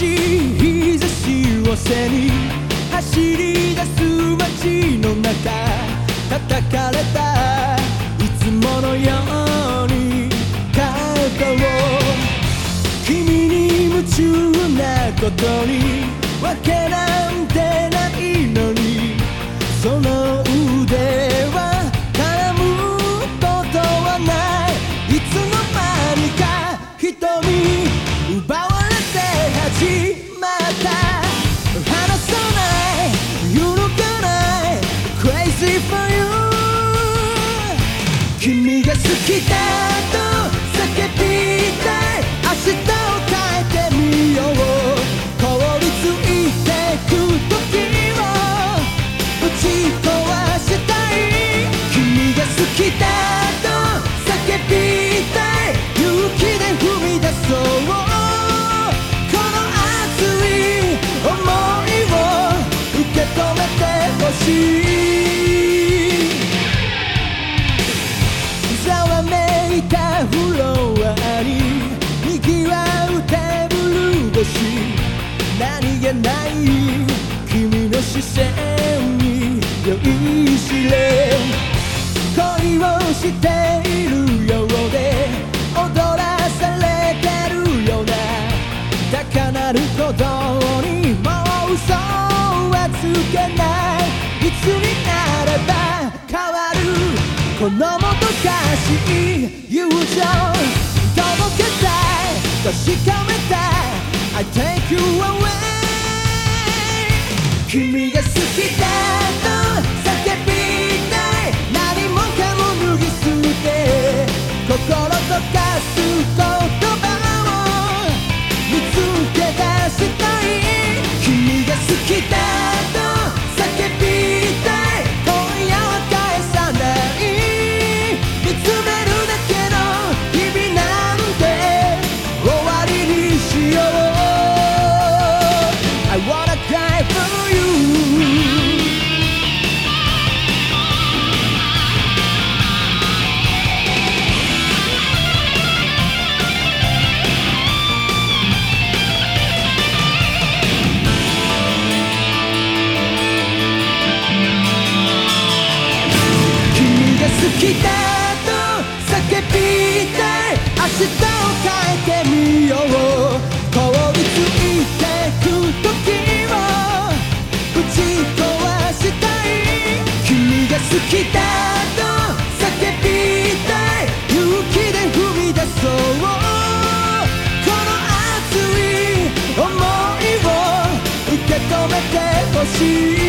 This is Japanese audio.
しい日差しを背に走り出す街の中叩かれたいつものように肩を君に夢中なことに分ける君が好きだと叫びたい。明日を変えてみよう凍りつい。てく時をぶち壊したい。君が好きだと叫びたい。勇気で踏み出そうこの熱い。想い。を受け止めてほしい。何気ない君の視線に酔いしれ恋をしているようで踊らされてるような高鳴る鼓動にもう嘘はつけない。いつになれば変わるこのもどかしい友情届けたい。確かめたい。I take you away 君が好きだ きだと叫びたい明日を変えてみよう凍りついてく時をぶち壊したい君が好きだと叫びたい勇気で踏み出そうこの熱い想いを受け止めてほしい